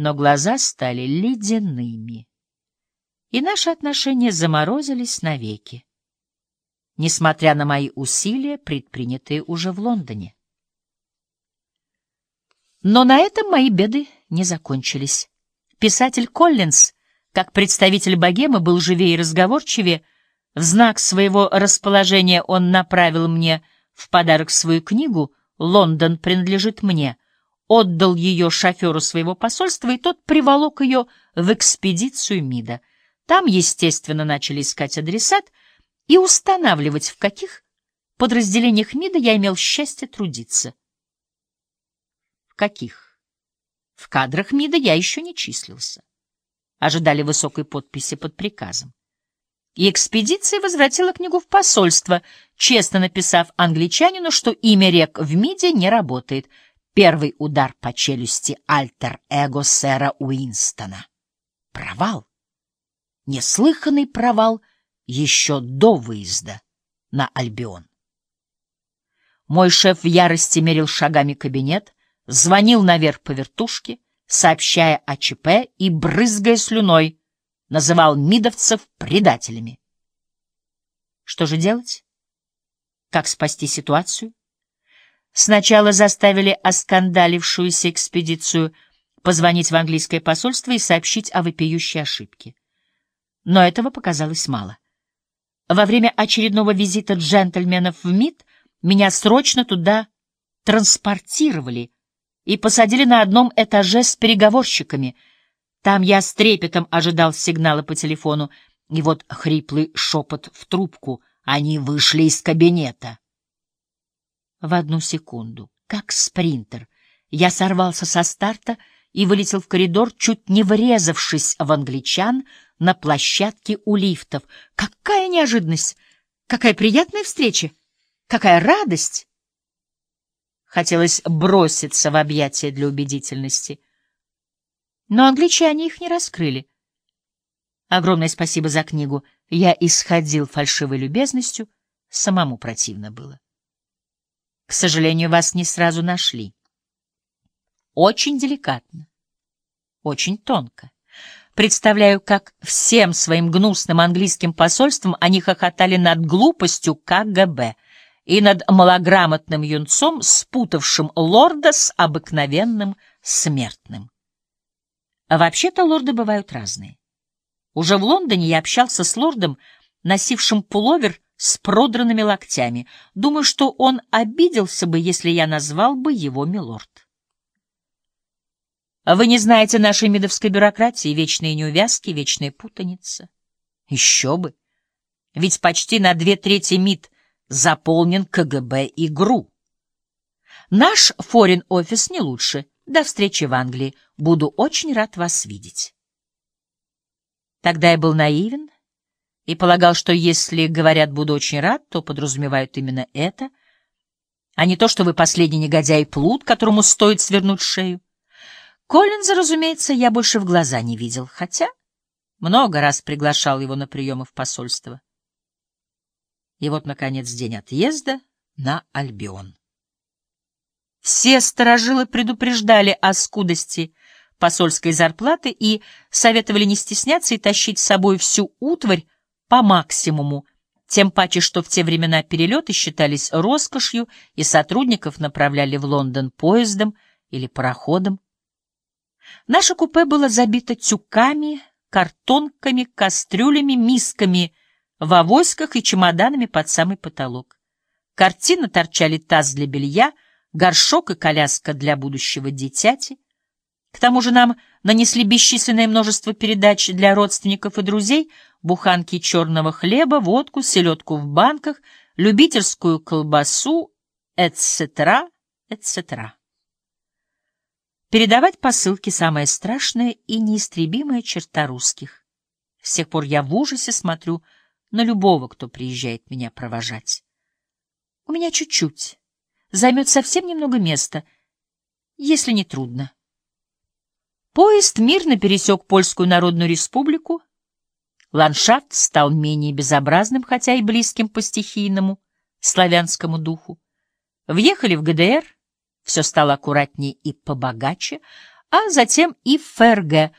но глаза стали ледяными, и наши отношения заморозились навеки, несмотря на мои усилия, предпринятые уже в Лондоне. Но на этом мои беды не закончились. Писатель Коллинз, как представитель богемы, был живее и разговорчивее. В знак своего расположения он направил мне в подарок свою книгу «Лондон принадлежит мне», отдал ее шоферу своего посольства, и тот приволок ее в экспедицию МИДа. Там, естественно, начали искать адресат и устанавливать, в каких подразделениях МИДа я имел счастье трудиться. В каких? В кадрах МИДа я еще не числился. Ожидали высокой подписи под приказом. И экспедиция возвратила книгу в посольство, честно написав англичанину, что имя рек в МИДе не работает — Первый удар по челюсти альтер-эго сэра Уинстона. Провал. Неслыханный провал еще до выезда на Альбион. Мой шеф в ярости мерил шагами кабинет, звонил наверх по вертушке, сообщая о ЧП и, брызгая слюной, называл мидовцев предателями. Что же делать? Как спасти ситуацию? Сначала заставили оскандалившуюся экспедицию позвонить в английское посольство и сообщить о вопиющей ошибке. Но этого показалось мало. Во время очередного визита джентльменов в МИД меня срочно туда транспортировали и посадили на одном этаже с переговорщиками. Там я с трепетом ожидал сигнала по телефону, и вот хриплый шепот в трубку. Они вышли из кабинета в одну секунду, как спринтер. Я сорвался со старта и вылетел в коридор, чуть не врезавшись в англичан на площадке у лифтов. Какая неожиданность! Какая приятная встреча! Какая радость! Хотелось броситься в объятия для убедительности. Но англичане их не раскрыли. Огромное спасибо за книгу. Я исходил фальшивой любезностью, самому противно было. К сожалению, вас не сразу нашли. Очень деликатно, очень тонко. Представляю, как всем своим гнусным английским посольством они хохотали над глупостью КГБ и над малограмотным юнцом, спутавшим лорда с обыкновенным смертным. А вообще-то лорды бывают разные. Уже в Лондоне я общался с лордом, носившим пуловер с продранными локтями. Думаю, что он обиделся бы, если я назвал бы его милорд. Вы не знаете нашей медовской бюрократии, вечные неувязки, вечная путаница. Еще бы. Ведь почти на две трети МИД заполнен КГБ и ГРУ. Наш форин-офис не лучше. До встречи в Англии. Буду очень рад вас видеть. Тогда я был наивен и полагал, что если говорят «буду очень рад», то подразумевают именно это, а не то, что вы последний негодяй плут, которому стоит свернуть шею. Коллинза, разумеется, я больше в глаза не видел, хотя много раз приглашал его на приемы в посольство. И вот, наконец, день отъезда на Альбион. Все сторожилы предупреждали о скудости посольской зарплаты и советовали не стесняться и тащить с собой всю утварь, по максимуму, тем паче, что в те времена перелеты считались роскошью, и сотрудников направляли в Лондон поездом или пароходом. Наше купе было забито тюками, картонками, кастрюлями, мисками в авоськах и чемоданами под самый потолок. Картины торчали таз для белья, горшок и коляска для будущего дитяти. К тому же нам нанесли бесчисленное множество передач для родственников и друзей — буханки черного хлеба, водку, селедку в банках, любительскую колбасу, etc., etc. Передавать посылки — самая страшная и неистребимая черта русских. С тех пор я в ужасе смотрю на любого, кто приезжает меня провожать. У меня чуть-чуть, займет совсем немного места, если не трудно. Поезд мирно пересек Польскую Народную Республику, Ландшафт стал менее безобразным, хотя и близким по стихийному славянскому духу. Въехали в ГДР, все стало аккуратнее и побогаче, а затем и в ФРГ,